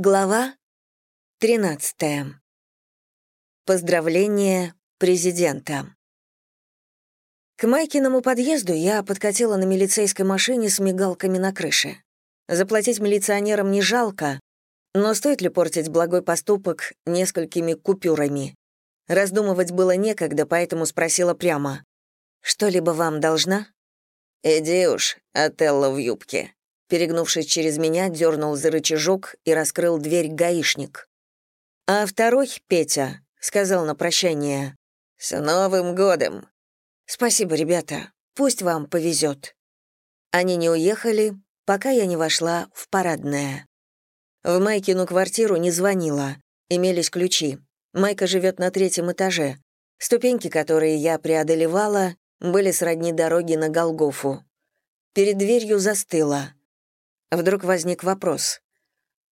Глава 13. Поздравление президента. К Майкиному подъезду я подкатила на милицейской машине с мигалками на крыше. Заплатить милиционерам не жалко, но стоит ли портить благой поступок несколькими купюрами? Раздумывать было некогда, поэтому спросила прямо. «Что-либо вам должна?» «Иди уж, Отелло в юбке», Перегнувшись через меня, дернул за рычажок и раскрыл дверь гаишник. А второй, Петя, сказал на прощание. «С Новым годом!» «Спасибо, ребята. Пусть вам повезет». Они не уехали, пока я не вошла в парадное. В Майкину квартиру не звонила. Имелись ключи. Майка живет на третьем этаже. Ступеньки, которые я преодолевала, были сродни дороги на Голгофу. Перед дверью застыла. Вдруг возник вопрос.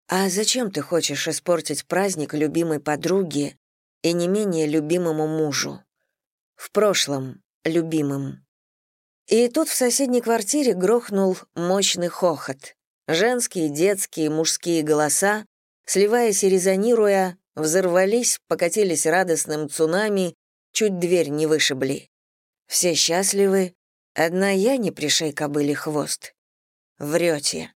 «А зачем ты хочешь испортить праздник любимой подруге и не менее любимому мужу? В прошлом любимым». И тут в соседней квартире грохнул мощный хохот. Женские, детские, мужские голоса, сливаясь и резонируя, взорвались, покатились радостным цунами, чуть дверь не вышибли. Все счастливы, одна я не пришей кобыле хвост. Врете.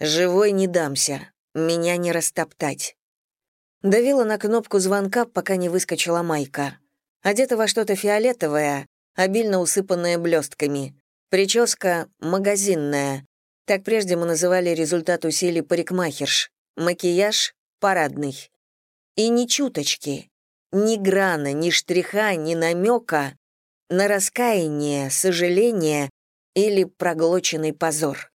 Живой не дамся, меня не растоптать. Давила на кнопку звонка, пока не выскочила Майка. Одета во что-то фиолетовое, обильно усыпанное блестками. Прическа магазинная. Так прежде мы называли результат усилий парикмахерш. Макияж парадный. И ни чуточки, ни грана, ни штриха, ни намека на раскаяние, сожаление или проглоченный позор.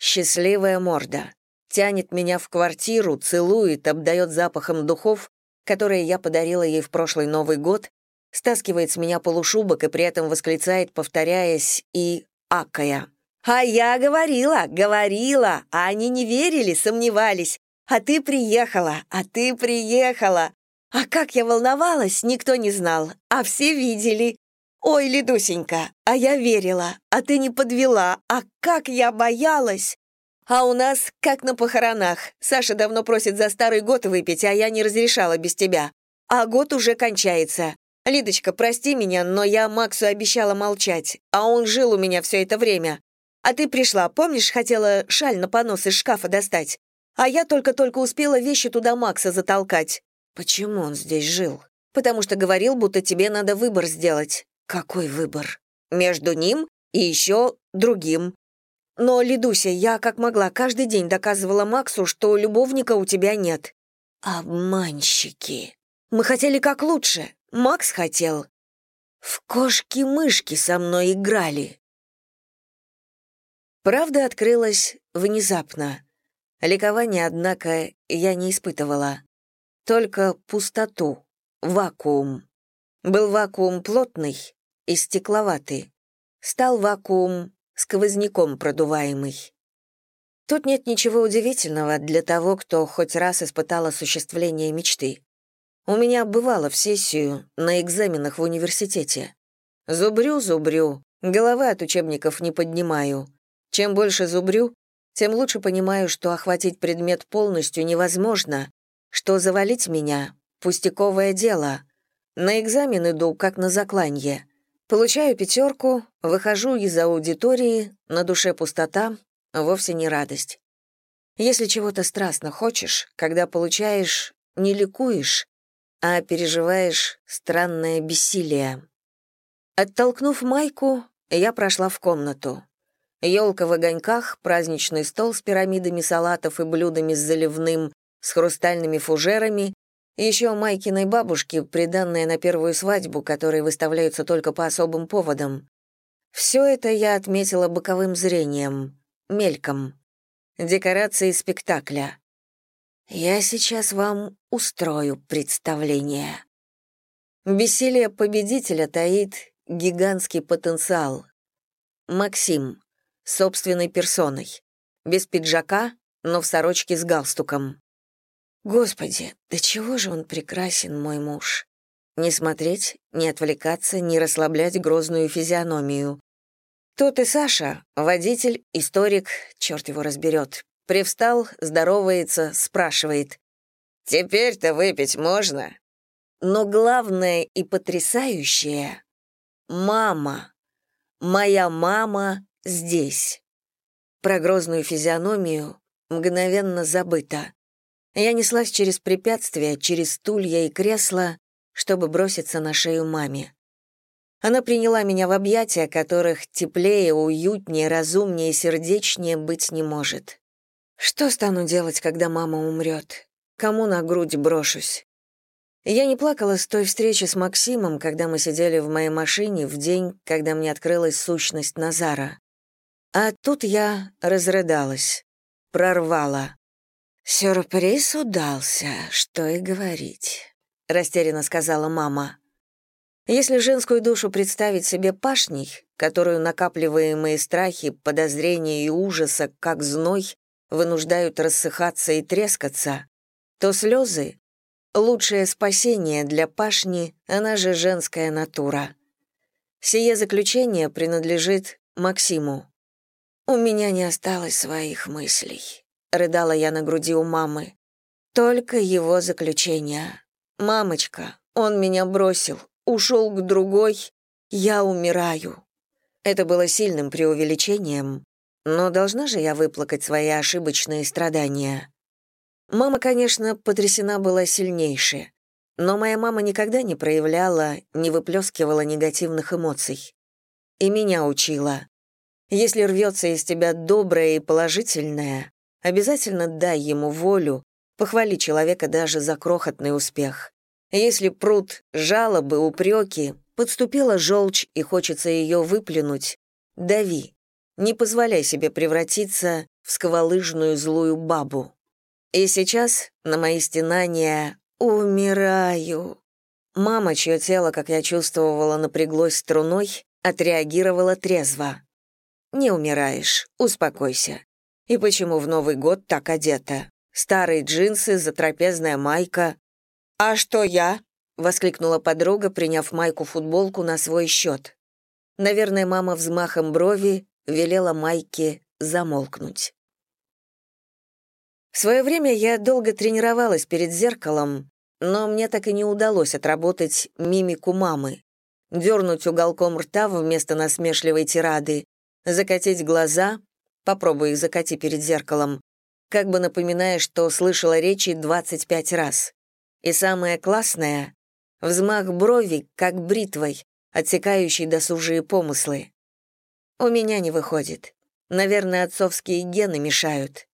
Счастливая морда. Тянет меня в квартиру, целует, обдает запахом духов, которые я подарила ей в прошлый Новый год, стаскивает с меня полушубок и при этом восклицает, повторяясь и акая. «А я говорила, говорила, а они не верили, сомневались. А ты приехала, а ты приехала. А как я волновалась, никто не знал, а все видели. «Ой, Лидусенька, а я верила, а ты не подвела, а как я боялась!» «А у нас, как на похоронах, Саша давно просит за старый год выпить, а я не разрешала без тебя. А год уже кончается. Лидочка, прости меня, но я Максу обещала молчать, а он жил у меня все это время. А ты пришла, помнишь, хотела шаль на понос из шкафа достать? А я только-только успела вещи туда Макса затолкать. Почему он здесь жил? Потому что говорил, будто тебе надо выбор сделать. Какой выбор? Между ним и еще другим. Но, Лидуся, я как могла каждый день доказывала Максу, что любовника у тебя нет. Обманщики. Мы хотели как лучше. Макс хотел. В кошки-мышки со мной играли. Правда открылась внезапно. Ликования, однако, я не испытывала. Только пустоту, вакуум. Был вакуум плотный, и стекловатый. Стал вакуум сквозняком продуваемый. Тут нет ничего удивительного для того, кто хоть раз испытал осуществление мечты. У меня бывало в сессию на экзаменах в университете. Зубрю, зубрю, головы от учебников не поднимаю. Чем больше зубрю, тем лучше понимаю, что охватить предмет полностью невозможно, что завалить меня — пустяковое дело. На экзамен иду, как на закланье. Получаю пятерку, выхожу из аудитории, на душе пустота, вовсе не радость. Если чего-то страстно хочешь, когда получаешь, не ликуешь, а переживаешь странное бессилие. Оттолкнув майку, я прошла в комнату. Елка в огоньках, праздничный стол с пирамидами салатов и блюдами с заливным, с хрустальными фужерами, еще Майкиной бабушке, приданное на первую свадьбу, которые выставляются только по особым поводам. Все это я отметила боковым зрением, мельком. Декорации спектакля. Я сейчас вам устрою представление. Бессилие победителя таит гигантский потенциал. Максим, собственной персоной, без пиджака, но в сорочке с галстуком. Господи, да чего же он прекрасен, мой муж. Не смотреть, не отвлекаться, не расслаблять грозную физиономию. Тот и Саша, водитель, историк, черт его разберет, Привстал, здоровается, спрашивает. «Теперь-то выпить можно?» Но главное и потрясающее — мама. Моя мама здесь. Про грозную физиономию мгновенно забыто. Я неслась через препятствия, через стулья и кресла, чтобы броситься на шею маме. Она приняла меня в объятия, которых теплее, уютнее, разумнее и сердечнее быть не может. Что стану делать, когда мама умрет? Кому на грудь брошусь? Я не плакала с той встречи с Максимом, когда мы сидели в моей машине в день, когда мне открылась сущность Назара. А тут я разрыдалась, прорвала. «Сюрприз удался, что и говорить», — растерянно сказала мама. Если женскую душу представить себе пашней, которую накапливаемые страхи, подозрения и ужаса, как зной, вынуждают рассыхаться и трескаться, то слезы — лучшее спасение для пашни, она же женская натура. Сие заключение принадлежит Максиму. «У меня не осталось своих мыслей», — рыдала я на груди у мамы. «Только его заключение. Мамочка, он меня бросил, ушел к другой, я умираю». Это было сильным преувеличением, но должна же я выплакать свои ошибочные страдания. Мама, конечно, потрясена была сильнейше, но моя мама никогда не проявляла, не выплескивала негативных эмоций. И меня учила. Если рвется из тебя доброе и положительное, обязательно дай ему волю, похвали человека даже за крохотный успех. Если пруд жалобы, упреки, подступила желчь и хочется ее выплюнуть, дави. Не позволяй себе превратиться в сквалыжную злую бабу. И сейчас на мои стенания «умираю». Мама, чье тело, как я чувствовала, напряглось струной, отреагировала трезво. «Не умираешь, успокойся. И почему в Новый год так одета? Старые джинсы, затрапезная майка, «А что я?» — воскликнула подруга, приняв майку-футболку на свой счет. Наверное, мама взмахом брови велела майке замолкнуть. В свое время я долго тренировалась перед зеркалом, но мне так и не удалось отработать мимику мамы. Дернуть уголком рта вместо насмешливой тирады, закатить глаза, попробуй их закати перед зеркалом, как бы напоминая, что слышала речи 25 раз. И самое классное — взмах брови, как бритвой, отсекающей досужие помыслы. У меня не выходит. Наверное, отцовские гены мешают.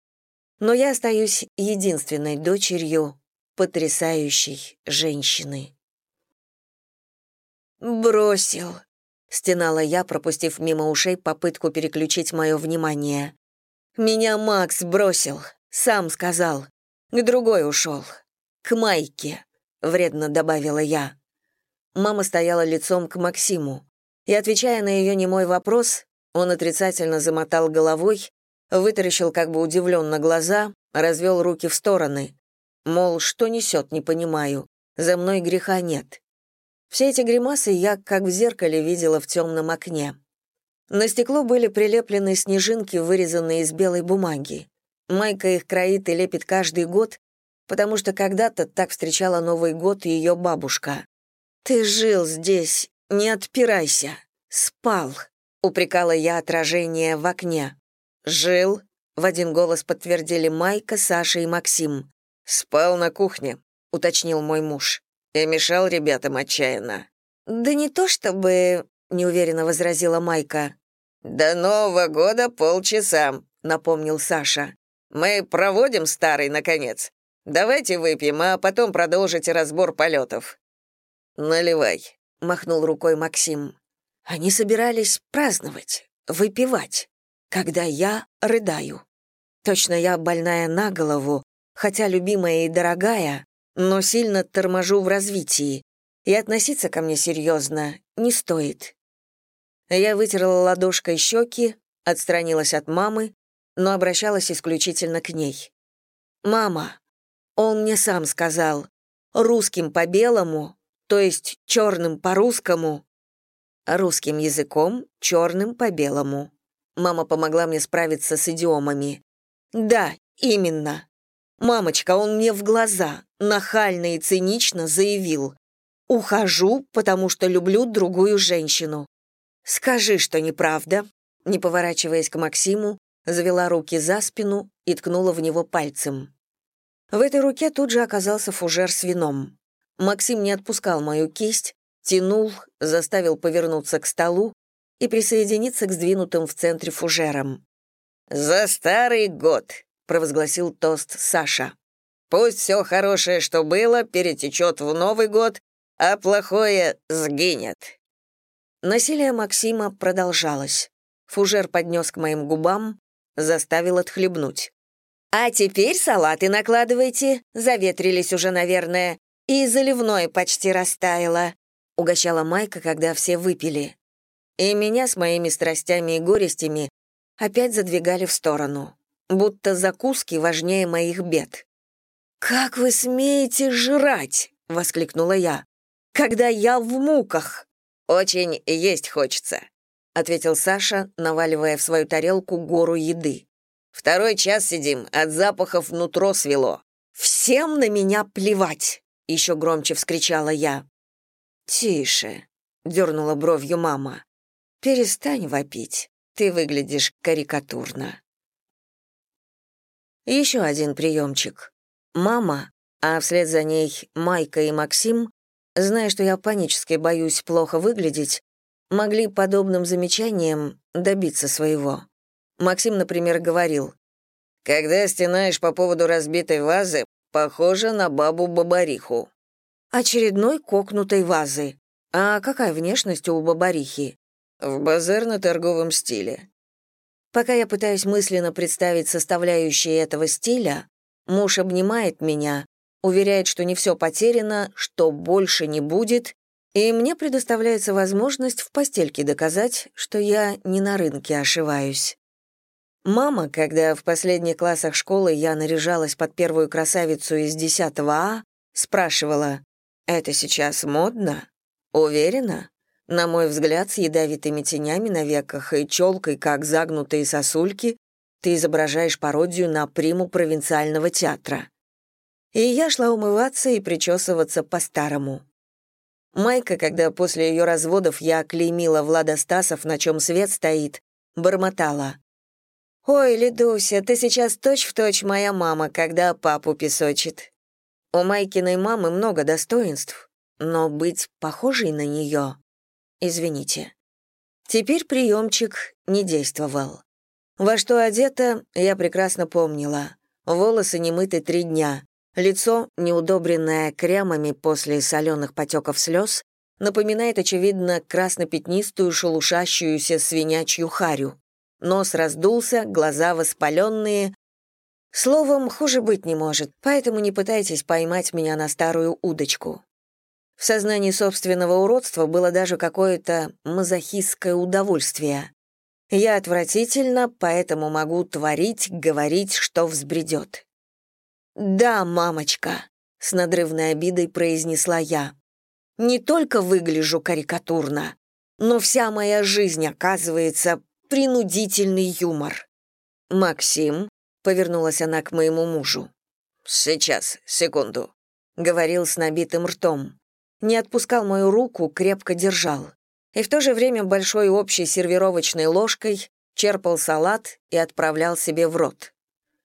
Но я остаюсь единственной дочерью потрясающей женщины. «Бросил», — стенала я, пропустив мимо ушей попытку переключить мое внимание. «Меня Макс бросил, сам сказал. К другой ушел к Майке», — вредно добавила я. Мама стояла лицом к Максиму, и, отвечая на ее немой вопрос, он отрицательно замотал головой, вытаращил как бы удивленно глаза, развел руки в стороны. Мол, что несет, не понимаю, за мной греха нет. Все эти гримасы я, как в зеркале, видела в темном окне. На стекло были прилеплены снежинки, вырезанные из белой бумаги. Майка их кроит и лепит каждый год, потому что когда-то так встречала Новый год ее бабушка. «Ты жил здесь, не отпирайся. Спал», — упрекала я отражение в окне. «Жил», — в один голос подтвердили Майка, Саша и Максим. «Спал на кухне», — уточнил мой муж. «И мешал ребятам отчаянно». «Да не то чтобы...» — неуверенно возразила Майка. «До Нового года полчаса», — напомнил Саша. «Мы проводим старый, наконец. Давайте выпьем, а потом продолжите разбор полетов». «Наливай», — махнул рукой Максим. Они собирались праздновать, выпивать, когда я рыдаю. Точно я больная на голову, хотя любимая и дорогая, но сильно торможу в развитии, и относиться ко мне серьезно не стоит. Я вытерла ладошкой щеки, отстранилась от мамы, но обращалась исключительно к ней. «Мама, он мне сам сказал. Русским по белому, то есть черным по русскому. Русским языком, черным по белому. Мама помогла мне справиться с идиомами. Да, Именно. Мамочка, он мне в глаза, нахально и цинично заявил. «Ухожу, потому что люблю другую женщину». «Скажи, что неправда», не поворачиваясь к Максиму, завела руки за спину и ткнула в него пальцем. В этой руке тут же оказался фужер с вином. Максим не отпускал мою кисть, тянул, заставил повернуться к столу и присоединиться к сдвинутым в центре фужерам. «За старый год!» — провозгласил тост Саша. «Пусть все хорошее, что было, перетечет в Новый год, а плохое сгинет». Насилие Максима продолжалось. Фужер поднес к моим губам, заставил отхлебнуть. «А теперь салаты накладывайте, заветрились уже, наверное, и заливное почти растаяло», — угощала Майка, когда все выпили. И меня с моими страстями и горестями опять задвигали в сторону, будто закуски важнее моих бед. «Как вы смеете жрать?» — воскликнула я. «Когда я в муках!» «Очень есть хочется», — ответил Саша, наваливая в свою тарелку гору еды. «Второй час сидим, от запахов нутро свело». «Всем на меня плевать!» — еще громче вскричала я. «Тише», — дернула бровью мама. «Перестань вопить. Ты выглядишь карикатурно». Еще один приемчик. Мама, а вслед за ней Майка и Максим, зная, что я панически боюсь плохо выглядеть, могли подобным замечанием добиться своего. Максим, например, говорил, «Когда стенаешь по поводу разбитой вазы, похоже на бабу-бабариху». «Очередной кокнутой вазы. А какая внешность у бабарихи?» В базарно-торговом стиле. Пока я пытаюсь мысленно представить составляющие этого стиля, муж обнимает меня, уверяет, что не все потеряно, что больше не будет, и мне предоставляется возможность в постельке доказать, что я не на рынке ошиваюсь. Мама, когда в последних классах школы я наряжалась под первую красавицу из 10 А, спрашивала, «Это сейчас модно? Уверена?» На мой взгляд, с ядовитыми тенями на веках и челкой, как загнутые сосульки, ты изображаешь пародию на приму провинциального театра. И я шла умываться и причесываться по-старому. Майка, когда после ее разводов я клеймила Влада Стасов, на чем свет стоит, бормотала. «Ой, Лидуся, ты сейчас точь-в-точь точь моя мама, когда папу песочит». У Майкиной мамы много достоинств, но быть похожей на нее Извините. Теперь приемчик не действовал. Во что одета, я прекрасно помнила. Волосы не мыты три дня, лицо, неудобренное кремами после соленых потеков слез, напоминает, очевидно, красно-пятнистую шелушащуюся свинячью харю. Нос раздулся, глаза воспаленные. Словом, хуже быть не может, поэтому не пытайтесь поймать меня на старую удочку. В сознании собственного уродства было даже какое-то мазохистское удовольствие. Я отвратительно, поэтому могу творить, говорить, что взбредет. «Да, мамочка», — с надрывной обидой произнесла я. «Не только выгляжу карикатурно, но вся моя жизнь, оказывается, принудительный юмор». «Максим», — повернулась она к моему мужу. «Сейчас, секунду», — говорил с набитым ртом не отпускал мою руку, крепко держал. И в то же время большой общей сервировочной ложкой черпал салат и отправлял себе в рот.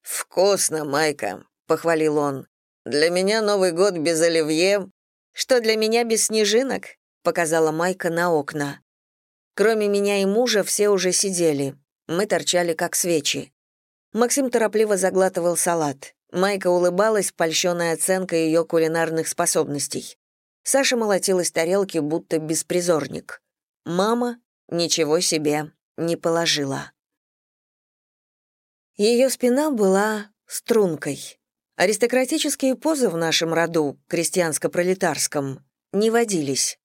«Вкусно, Майка», — похвалил он. «Для меня Новый год без оливье...» «Что для меня без снежинок?» — показала Майка на окна. Кроме меня и мужа все уже сидели. Мы торчали, как свечи. Максим торопливо заглатывал салат. Майка улыбалась, польщенная оценкой ее кулинарных способностей. Саша молотил из тарелки, будто беспризорник. Мама ничего себе не положила. Ее спина была стрункой. Аристократические позы в нашем роду, крестьянско-пролетарском, не водились.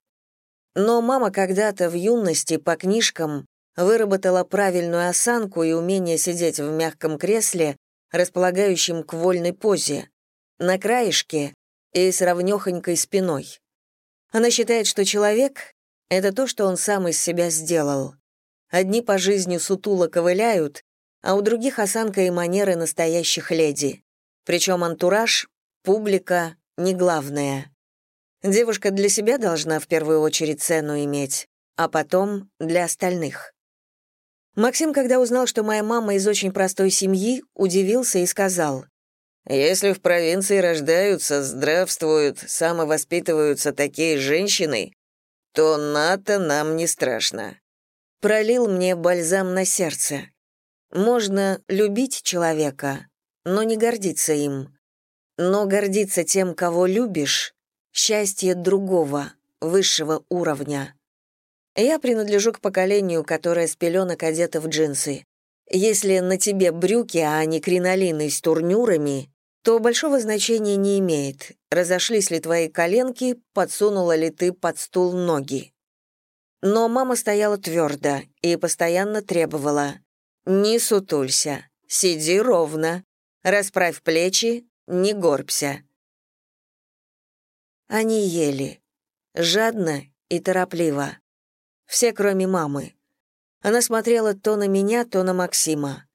Но мама когда-то в юности по книжкам выработала правильную осанку и умение сидеть в мягком кресле, располагающем к вольной позе, на краешке и с ровнёхонькой спиной. Она считает, что человек — это то, что он сам из себя сделал. Одни по жизни сутуло ковыляют, а у других осанка и манеры настоящих леди. Причем антураж, публика — не главное. Девушка для себя должна в первую очередь цену иметь, а потом для остальных. Максим, когда узнал, что моя мама из очень простой семьи, удивился и сказал, «Если в провинции рождаются, здравствуют, самовоспитываются такие женщины, то НАТО нам не страшно». Пролил мне бальзам на сердце. Можно любить человека, но не гордиться им. Но гордиться тем, кого любишь, счастье другого, высшего уровня. Я принадлежу к поколению, которое с пеленок одето в джинсы. Если на тебе брюки, а не кринолины с турнюрами, то большого значения не имеет, разошлись ли твои коленки, подсунула ли ты под стул ноги. Но мама стояла твердо и постоянно требовала «Не сутулься, сиди ровно, расправь плечи, не горбся». Они ели, жадно и торопливо. Все, кроме мамы. Она смотрела то на меня, то на Максима.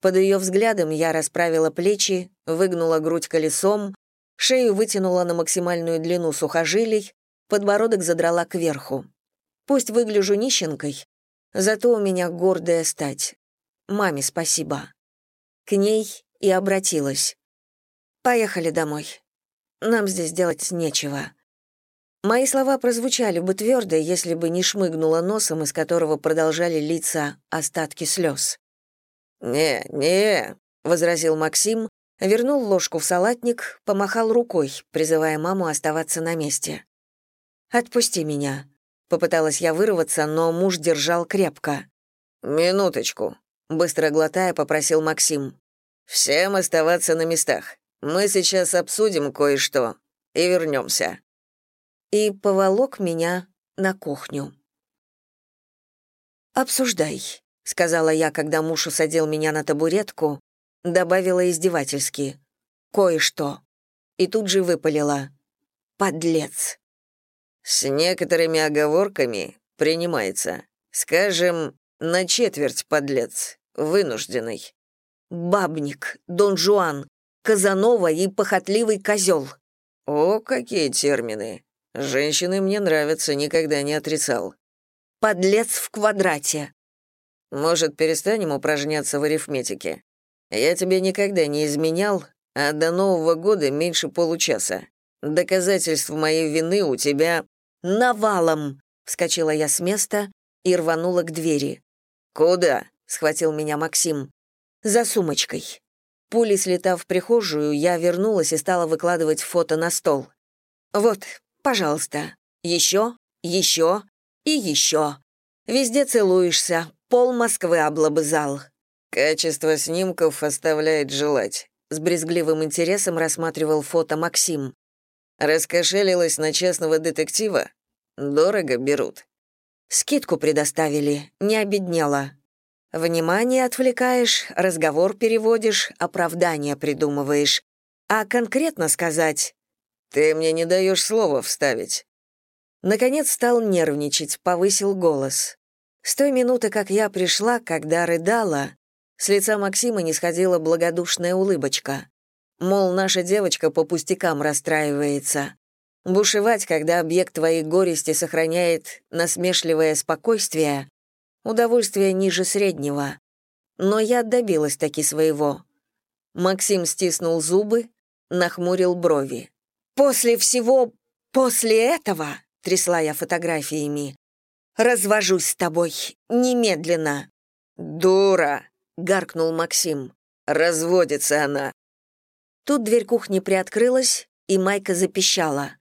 Под ее взглядом я расправила плечи, выгнула грудь колесом, шею вытянула на максимальную длину сухожилий, подбородок задрала кверху. Пусть выгляжу нищенкой, зато у меня гордая стать. Маме спасибо. К ней и обратилась. «Поехали домой. Нам здесь делать нечего. Мои слова прозвучали бы твердо, если бы не шмыгнула носом, из которого продолжали литься остатки слез. «Не, не», — возразил Максим, вернул ложку в салатник, помахал рукой, призывая маму оставаться на месте. «Отпусти меня», — попыталась я вырваться, но муж держал крепко. «Минуточку», — быстро глотая, попросил Максим. «Всем оставаться на местах. Мы сейчас обсудим кое-что и вернемся и поволок меня на кухню. «Обсуждай», — сказала я, когда муж усадил меня на табуретку, добавила издевательски. «Кое-что». И тут же выпалила. «Подлец». «С некоторыми оговорками принимается. Скажем, на четверть подлец, вынужденный». «Бабник, Дон Жуан, Казанова и похотливый козел». «О, какие термины! Женщины мне нравятся, никогда не отрицал. Подлец в квадрате. Может, перестанем упражняться в арифметике? Я тебе никогда не изменял, а до Нового года меньше получаса. Доказательств моей вины у тебя навалом. Вскочила я с места и рванула к двери. Куда? схватил меня Максим. За сумочкой. Пулей слетав в прихожую, я вернулась и стала выкладывать фото на стол. Вот, Пожалуйста. Еще, еще и еще. Везде целуешься, пол Москвы облобызал. Качество снимков оставляет желать. С брезгливым интересом рассматривал фото Максим. Раскошелилась на частного детектива? Дорого берут. Скидку предоставили, не обеднела. Внимание отвлекаешь, разговор переводишь, оправдание придумываешь. А конкретно сказать «Ты мне не даешь слова вставить». Наконец стал нервничать, повысил голос. С той минуты, как я пришла, когда рыдала, с лица Максима не сходила благодушная улыбочка. Мол, наша девочка по пустякам расстраивается. Бушевать, когда объект твоей горести сохраняет насмешливое спокойствие, удовольствие ниже среднего. Но я добилась таки своего. Максим стиснул зубы, нахмурил брови. После всего, после этого, трясла я фотографиями, развожусь с тобой немедленно. Дура, гаркнул Максим. Разводится она. Тут дверь кухни приоткрылась, и Майка запищала.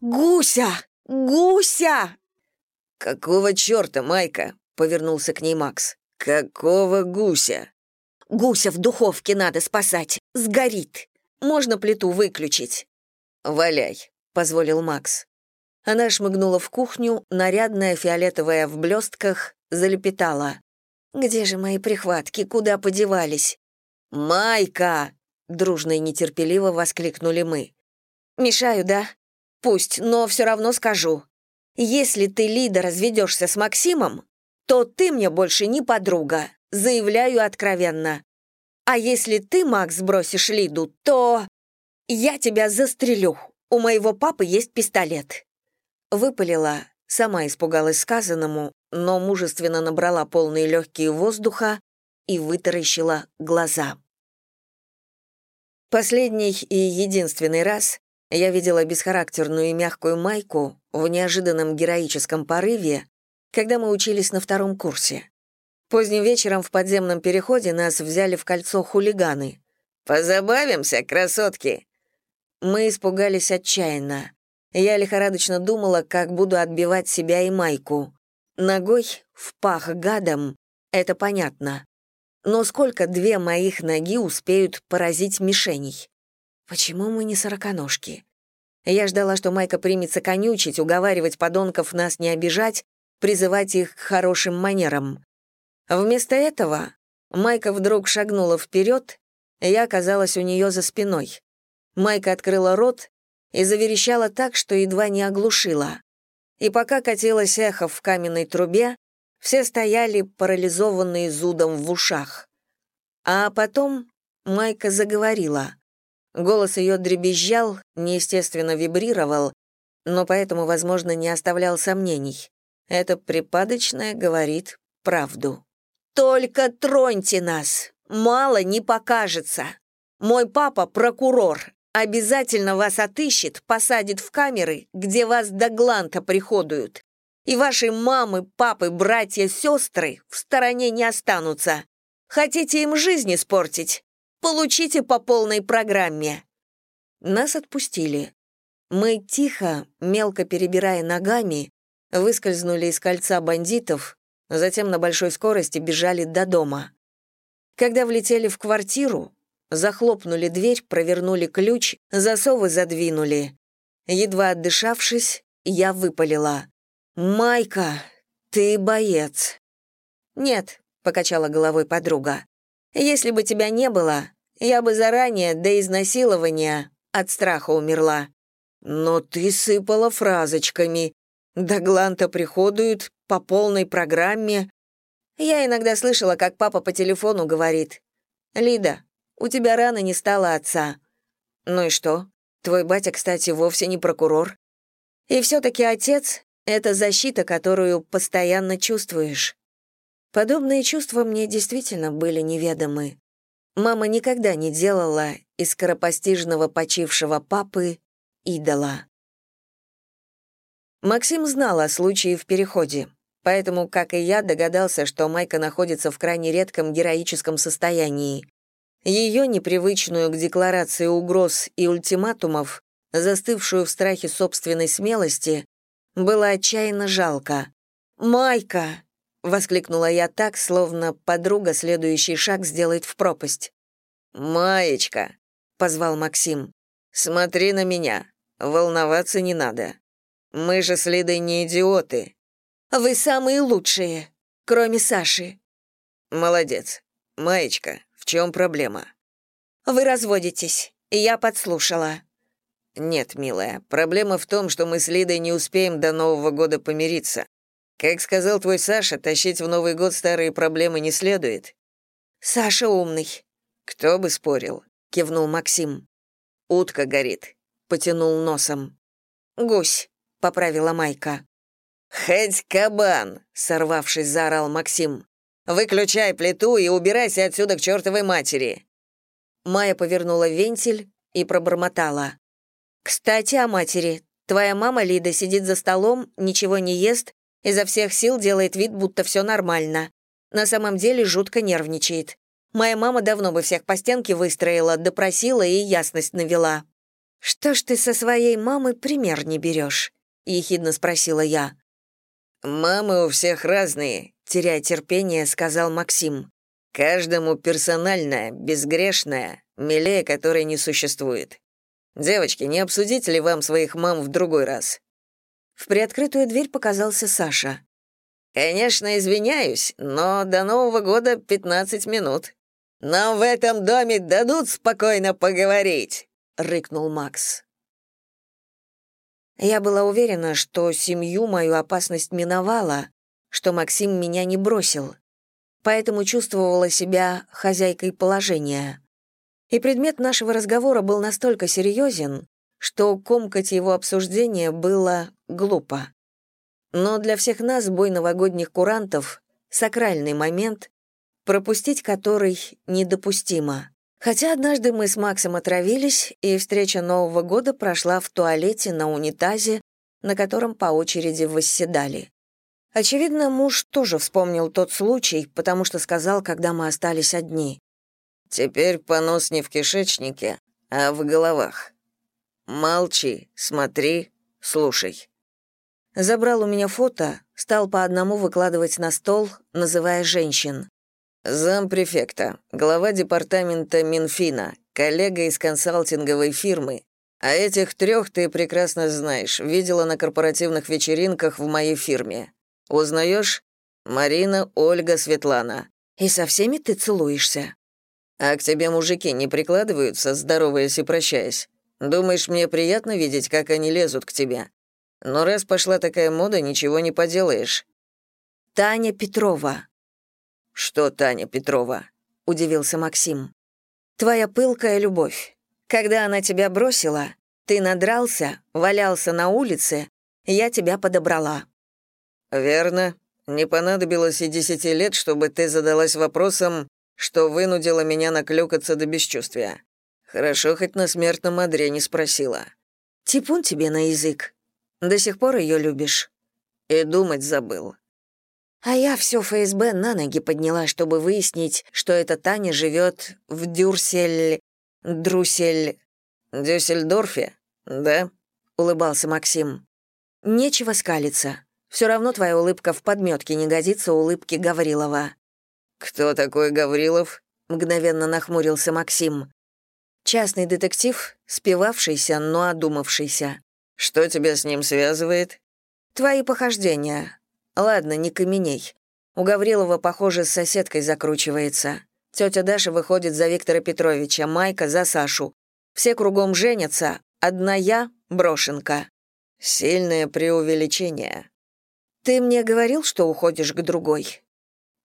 «Гуся! Гуся!» «Какого черта, Майка?» — повернулся к ней Макс. «Какого гуся?» «Гуся в духовке надо спасать, сгорит. Можно плиту выключить». «Валяй», — позволил Макс. Она шмыгнула в кухню, нарядная, фиолетовая в блестках, залепетала. «Где же мои прихватки? Куда подевались?» «Майка!» — дружно и нетерпеливо воскликнули мы. «Мешаю, да? Пусть, но все равно скажу. Если ты, Лида, разведешься с Максимом, то ты мне больше не подруга. заявляю откровенно. А если ты, Макс, бросишь Лиду, то... Я тебя застрелю. У моего папы есть пистолет». Выпалила, сама испугалась сказанному, но мужественно набрала полные легкие воздуха и вытаращила глаза. Последний и единственный раз я видела бесхарактерную и мягкую майку в неожиданном героическом порыве, когда мы учились на втором курсе. Поздним вечером в подземном переходе нас взяли в кольцо хулиганы. «Позабавимся, красотки!» Мы испугались отчаянно. Я лихорадочно думала, как буду отбивать себя и майку. Ногой в пах гадом — это понятно. Но сколько две моих ноги успеют поразить мишеней? Почему мы не сороконожки? Я ждала, что Майка примется конючить, уговаривать подонков нас не обижать, призывать их к хорошим манерам. Вместо этого Майка вдруг шагнула вперед, и я оказалась у нее за спиной. Майка открыла рот и заверещала так, что едва не оглушила. И пока катилось эхо в каменной трубе, все стояли, парализованные зудом в ушах. А потом Майка заговорила. Голос ее дребезжал, неестественно вибрировал, но поэтому, возможно, не оставлял сомнений. Это припадочное говорит правду. «Только троньте нас! Мало не покажется! Мой папа — прокурор, обязательно вас отыщет, посадит в камеры, где вас до гланта приходуют. И ваши мамы, папы, братья, сестры в стороне не останутся. Хотите им жизнь испортить? Получите по полной программе». Нас отпустили. Мы тихо, мелко перебирая ногами, выскользнули из кольца бандитов, затем на большой скорости бежали до дома. Когда влетели в квартиру, захлопнули дверь, провернули ключ, засовы задвинули. Едва отдышавшись, я выпалила. «Майка, ты боец». «Нет», — покачала головой подруга. Если бы тебя не было, я бы заранее до изнасилования от страха умерла. Но ты сыпала фразочками. До Гланта приходуют по полной программе. Я иногда слышала, как папа по телефону говорит. «Лида, у тебя рано не стало отца». «Ну и что? Твой батя, кстати, вовсе не прокурор. И все-таки отец — это защита, которую постоянно чувствуешь. Подобные чувства мне действительно были неведомы. Мама никогда не делала из скоропостижного почившего папы идола. Максим знал о случае в переходе, поэтому, как и я, догадался, что Майка находится в крайне редком героическом состоянии. Ее непривычную к декларации угроз и ультиматумов, застывшую в страхе собственной смелости, было отчаянно жалко. «Майка!» — воскликнула я так, словно подруга следующий шаг сделает в пропасть. «Маечка», — позвал Максим, — «смотри на меня. Волноваться не надо. Мы же с Лидой не идиоты». «Вы самые лучшие, кроме Саши». «Молодец. Маечка, в чем проблема?» «Вы разводитесь. Я подслушала». «Нет, милая, проблема в том, что мы с Лидой не успеем до Нового года помириться. Как сказал твой Саша, тащить в Новый год старые проблемы не следует. Саша умный. Кто бы спорил, кивнул Максим. Утка горит, потянул носом. Гусь, поправила Майка. «Хоть кабан!» — сорвавшись, заорал Максим. «Выключай плиту и убирайся отсюда к чертовой матери!» Майя повернула вентиль и пробормотала. «Кстати, о матери. Твоя мама Лида сидит за столом, ничего не ест Изо всех сил делает вид, будто все нормально. На самом деле жутко нервничает. Моя мама давно бы всех по стенке выстроила, допросила и ясность навела. «Что ж ты со своей мамы пример не берешь?» — ехидно спросила я. «Мамы у всех разные», — теряя терпение, сказал Максим. «Каждому персональная, безгрешная, милее которой не существует. Девочки, не обсудите ли вам своих мам в другой раз? В приоткрытую дверь показался Саша. «Конечно, извиняюсь, но до Нового года 15 минут. Нам в этом доме дадут спокойно поговорить», — рыкнул Макс. Я была уверена, что семью мою опасность миновала, что Максим меня не бросил. поэтому чувствовала себя хозяйкой положения. И предмет нашего разговора был настолько серьезен, что комкать его обсуждение было глупо. Но для всех нас бой новогодних курантов — сакральный момент, пропустить который недопустимо. Хотя однажды мы с Максом отравились, и встреча Нового года прошла в туалете на унитазе, на котором по очереди восседали. Очевидно, муж тоже вспомнил тот случай, потому что сказал, когда мы остались одни. «Теперь понос не в кишечнике, а в головах. Молчи, смотри, слушай». Забрал у меня фото, стал по одному выкладывать на стол, называя женщин. Зампрефекта, глава департамента Минфина, коллега из консалтинговой фирмы. А этих трех ты прекрасно знаешь, видела на корпоративных вечеринках в моей фирме. Узнаешь? Марина, Ольга, Светлана. И со всеми ты целуешься? А к тебе мужики не прикладываются, здороваясь и прощаясь? Думаешь, мне приятно видеть, как они лезут к тебе? Но раз пошла такая мода, ничего не поделаешь. Таня Петрова, «Что, Таня Петрова?» — удивился Максим. «Твоя пылкая любовь. Когда она тебя бросила, ты надрался, валялся на улице, я тебя подобрала». «Верно. Не понадобилось и десяти лет, чтобы ты задалась вопросом, что вынудило меня наклюкаться до бесчувствия. Хорошо, хоть на смертном одре не спросила». «Типун тебе на язык. До сих пор ее любишь». «И думать забыл. А я все ФСБ на ноги подняла, чтобы выяснить, что эта Таня живет в Дюрсель... Друсель... Дюссельдорфе, да?» — улыбался Максим. «Нечего скалиться. Все равно твоя улыбка в подметке не годится улыбки Гаврилова». «Кто такой Гаврилов?» — мгновенно нахмурился Максим. «Частный детектив, спивавшийся, но одумавшийся». «Что тебя с ним связывает?» «Твои похождения. Ладно, не каменей. У Гаврилова, похоже, с соседкой закручивается. Тетя Даша выходит за Виктора Петровича, Майка за Сашу. Все кругом женятся, одна я — брошенка. Сильное преувеличение. Ты мне говорил, что уходишь к другой?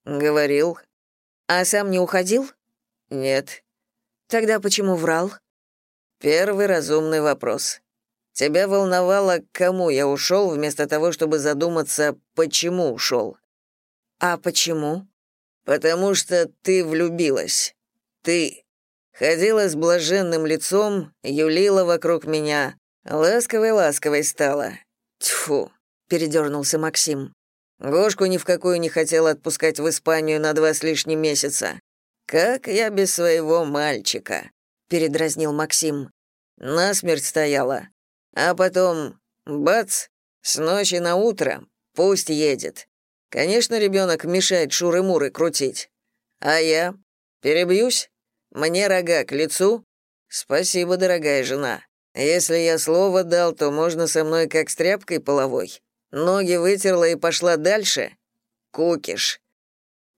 Говорил. А сам не уходил? Нет. Тогда почему врал? Первый разумный вопрос. Тебя волновало, к кому я ушел, вместо того, чтобы задуматься, почему ушел. А почему? Потому что ты влюбилась. Ты ходила с блаженным лицом, юлила вокруг меня, ласковой-ласковой стала. Тьфу, передернулся Максим. Гошку ни в какую не хотела отпускать в Испанию на два с лишним месяца. Как я без своего мальчика, передразнил Максим. Насмерть стояла. А потом, бац, с ночи на утро, пусть едет. Конечно, ребенок мешает шуры-муры крутить. А я? Перебьюсь? Мне рога к лицу? Спасибо, дорогая жена. Если я слово дал, то можно со мной как с тряпкой половой. Ноги вытерла и пошла дальше? Кукиш.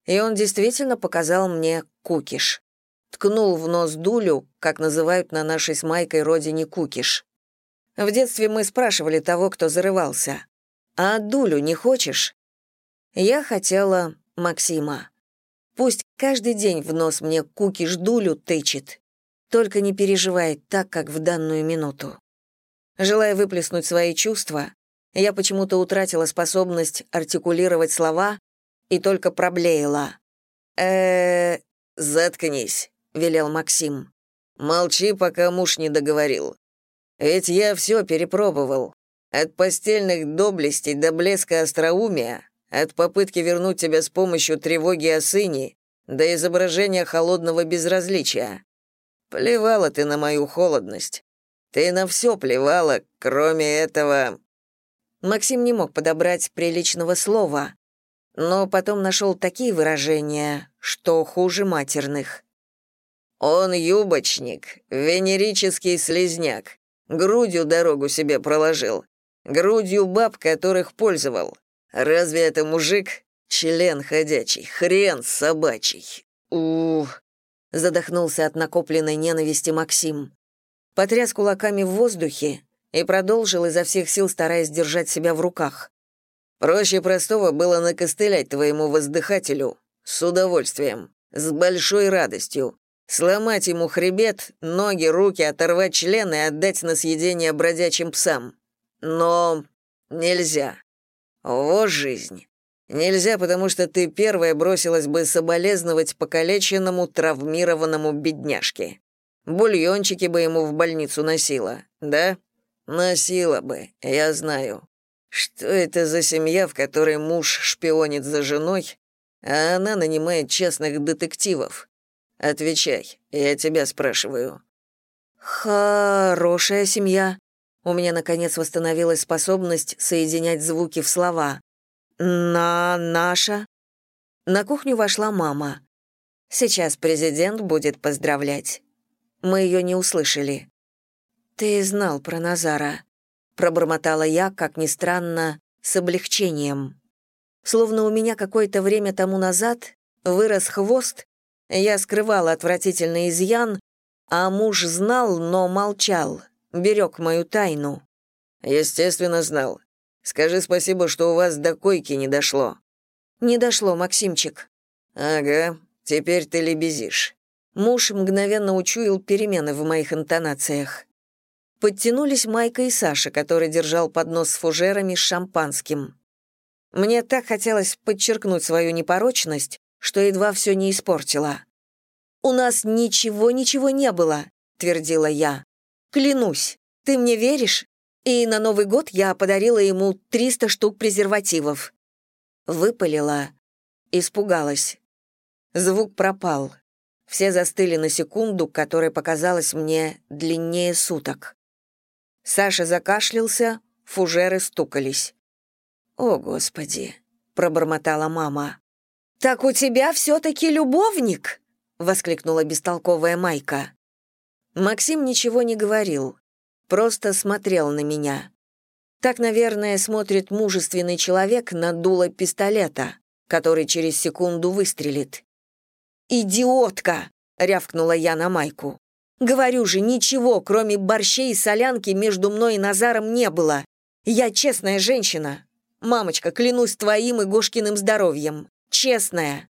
И он действительно показал мне кукиш. Ткнул в нос дулю, как называют на нашей с Майкой родине кукиш. В детстве мы спрашивали того, кто зарывался. «А Дулю не хочешь?» Я хотела Максима. Пусть каждый день в нос мне кукиш Дулю тычет, только не переживает так, как в данную минуту. Желая выплеснуть свои чувства, я почему-то утратила способность артикулировать слова и только проблеяла. э заткнись», — велел Максим. «Молчи, пока муж не договорил. Ведь я все перепробовал. От постельных доблестей до блеска остроумия, от попытки вернуть тебя с помощью тревоги о сыне до изображения холодного безразличия. Плевала ты на мою холодность. Ты на все плевала, кроме этого...» Максим не мог подобрать приличного слова, но потом нашел такие выражения, что хуже матерных. «Он юбочник, венерический слезняк. Грудью дорогу себе проложил. Грудью баб, которых пользовал. Разве это мужик? Член ходячий, хрен собачий. у Задохнулся от накопленной ненависти Максим. Потряс кулаками в воздухе и продолжил изо всех сил, стараясь держать себя в руках. Проще простого было накостылять твоему воздыхателю, С удовольствием, с большой радостью. Сломать ему хребет, ноги, руки, оторвать члены и отдать на съедение бродячим псам. Но нельзя. Во жизнь. Нельзя, потому что ты первая бросилась бы соболезновать покалеченному, травмированному бедняжке. Бульончики бы ему в больницу носила, да? Носила бы, я знаю. Что это за семья, в которой муж шпионит за женой, а она нанимает частных детективов? Отвечай, я тебя спрашиваю. Хорошая семья. У меня наконец восстановилась способность соединять звуки в слова. «На наша?» На кухню вошла мама. «Сейчас президент будет поздравлять». Мы ее не услышали. «Ты знал про Назара», — пробормотала я, как ни странно, с облегчением. Словно у меня какое-то время тому назад вырос хвост, я скрывала отвратительный изъян, а муж знал, но молчал, берег мою тайну. «Естественно, знал. Скажи спасибо, что у вас до койки не дошло». «Не дошло, Максимчик». «Ага, теперь ты лебезишь». Муж мгновенно учуял перемены в моих интонациях. Подтянулись Майка и Саша, который держал поднос с фужерами с шампанским. Мне так хотелось подчеркнуть свою непорочность, что едва все не испортила. «У нас ничего-ничего не было», — твердила я. «Клянусь, ты мне веришь?» и на Новый год я подарила ему 300 штук презервативов. Выпалила, испугалась. Звук пропал. Все застыли на секунду, которая показалась мне длиннее суток. Саша закашлялся, фужеры стукались. «О, Господи!» — пробормотала мама. «Так у тебя все-таки любовник?» — воскликнула бестолковая Майка. Максим ничего не говорил, просто смотрел на меня. Так, наверное, смотрит мужественный человек на дуло пистолета, который через секунду выстрелит. «Идиотка!» — рявкнула я на Майку. «Говорю же, ничего, кроме борщей и солянки, между мной и Назаром не было. Я честная женщина. Мамочка, клянусь твоим и Гошкиным здоровьем. Честная».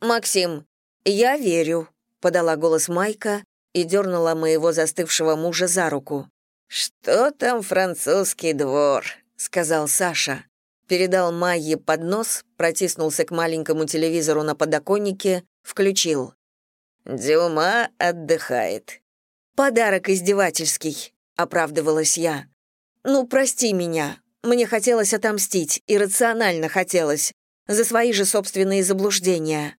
«Максим, я верю», — подала голос Майка и дернула моего застывшего мужа за руку. «Что там французский двор?» — сказал Саша. Передал Майе поднос, протиснулся к маленькому телевизору на подоконнике, включил. «Дюма отдыхает». «Подарок издевательский», — оправдывалась я. «Ну, прости меня. Мне хотелось отомстить, иррационально хотелось, за свои же собственные заблуждения.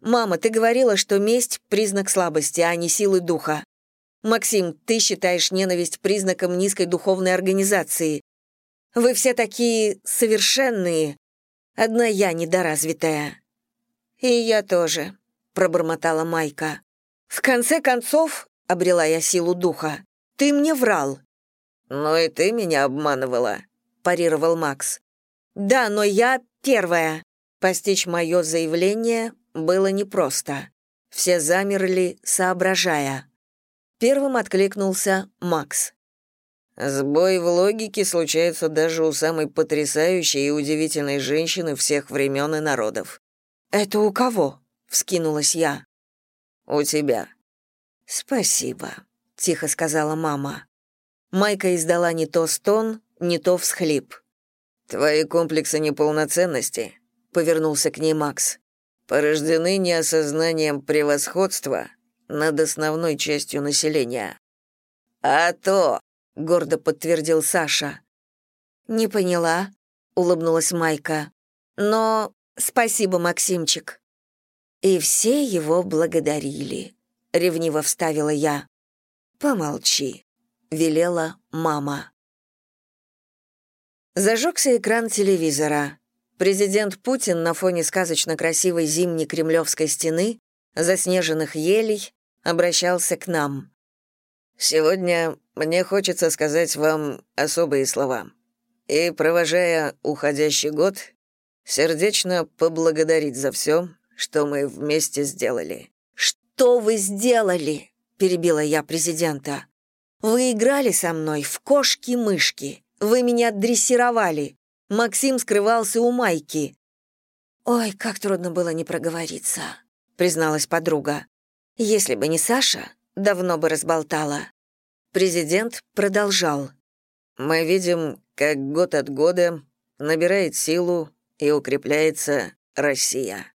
Мама, ты говорила, что месть — признак слабости, а не силы духа. Максим, ты считаешь ненависть признаком низкой духовной организации. Вы все такие совершенные. Одна я недоразвитая. И я тоже, пробормотала Майка. В конце концов, обрела я силу духа, ты мне врал. Ну и ты меня обманывала, парировал Макс. Да, но я первая. Постичь мое заявление было непросто. Все замерли, соображая. Первым откликнулся Макс. «Сбой в логике случается даже у самой потрясающей и удивительной женщины всех времен и народов». «Это у кого?» — вскинулась я. «У тебя». «Спасибо», — тихо сказала мама. Майка издала не то стон, не то всхлип. «Твои комплексы неполноценности», — повернулся к ней Макс, «порождены неосознанием превосходства над основной частью населения. А то, гордо подтвердил Саша. Не поняла, улыбнулась Майка. Но спасибо, Максимчик. И все его благодарили, ревниво вставила я. Помолчи, велела мама. Зажегся экран телевизора. Президент Путин на фоне сказочно красивой зимней кремлевской стены, заснеженных елей, обращался к нам. «Сегодня мне хочется сказать вам особые слова. И, провожая уходящий год, сердечно поблагодарить за все, что мы вместе сделали». «Что вы сделали?» — перебила я президента. «Вы играли со мной в кошки-мышки. Вы меня дрессировали. Максим скрывался у Майки». «Ой, как трудно было не проговориться», — призналась подруга. «Если бы не Саша, давно бы разболтала». Президент продолжал. «Мы видим, как год от года набирает силу и укрепляется Россия».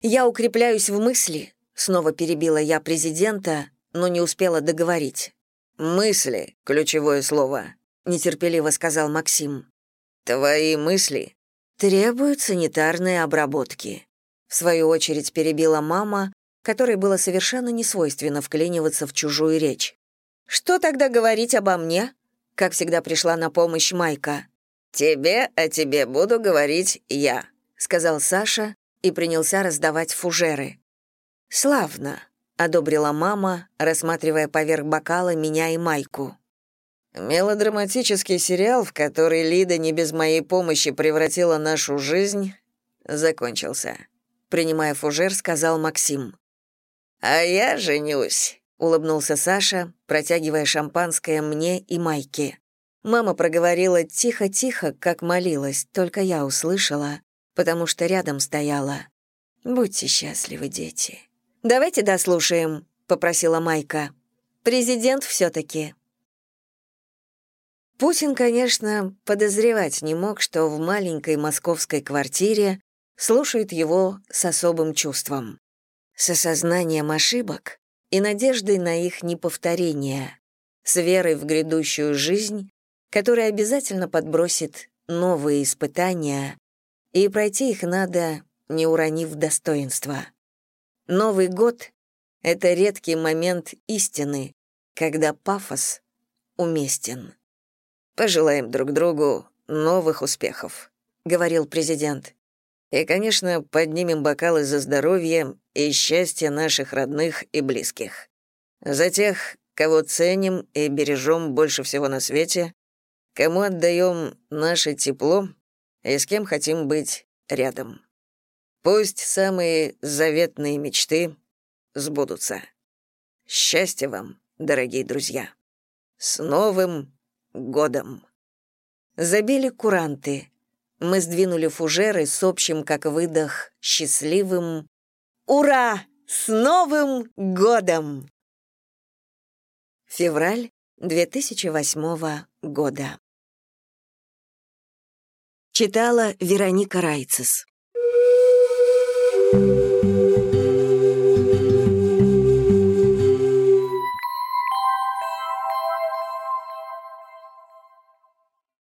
«Я укрепляюсь в мысли», — снова перебила я президента, но не успела договорить. «Мысли — ключевое слово», — нетерпеливо сказал Максим. «Твои мысли требуют санитарной обработки». В свою очередь перебила мама, которой было совершенно несвойственно вклиниваться в чужую речь. «Что тогда говорить обо мне?» Как всегда пришла на помощь Майка. «Тебе о тебе буду говорить я», — сказал Саша и принялся раздавать фужеры. «Славно», — одобрила мама, рассматривая поверх бокала меня и Майку. Мелодраматический сериал, в который Лида не без моей помощи превратила нашу жизнь, закончился. Принимая фужер, сказал Максим. «А я женюсь», — улыбнулся Саша, протягивая шампанское мне и Майке. Мама проговорила тихо-тихо, как молилась, только я услышала, потому что рядом стояла. «Будьте счастливы, дети». «Давайте дослушаем», — попросила Майка. «Президент все-таки». Путин, конечно, подозревать не мог, что в маленькой московской квартире слушают его с особым чувством. С осознанием ошибок и надеждой на их неповторение, с верой в грядущую жизнь, которая обязательно подбросит новые испытания, и пройти их надо, не уронив достоинства. Новый год — это редкий момент истины, когда пафос уместен. «Пожелаем друг другу новых успехов», — говорил президент. «И, конечно, поднимем бокалы за здоровье и счастье наших родных и близких. За тех, кого ценим и бережем больше всего на свете, кому отдаем наше тепло и с кем хотим быть рядом. Пусть самые заветные мечты сбудутся. Счастья вам, дорогие друзья. С Новым годом!» Забили куранты. Мы сдвинули фужеры с общим, как выдох, счастливым «Ура! С Новым годом!» Февраль 2008 года. Читала Вероника Райцес. thank you.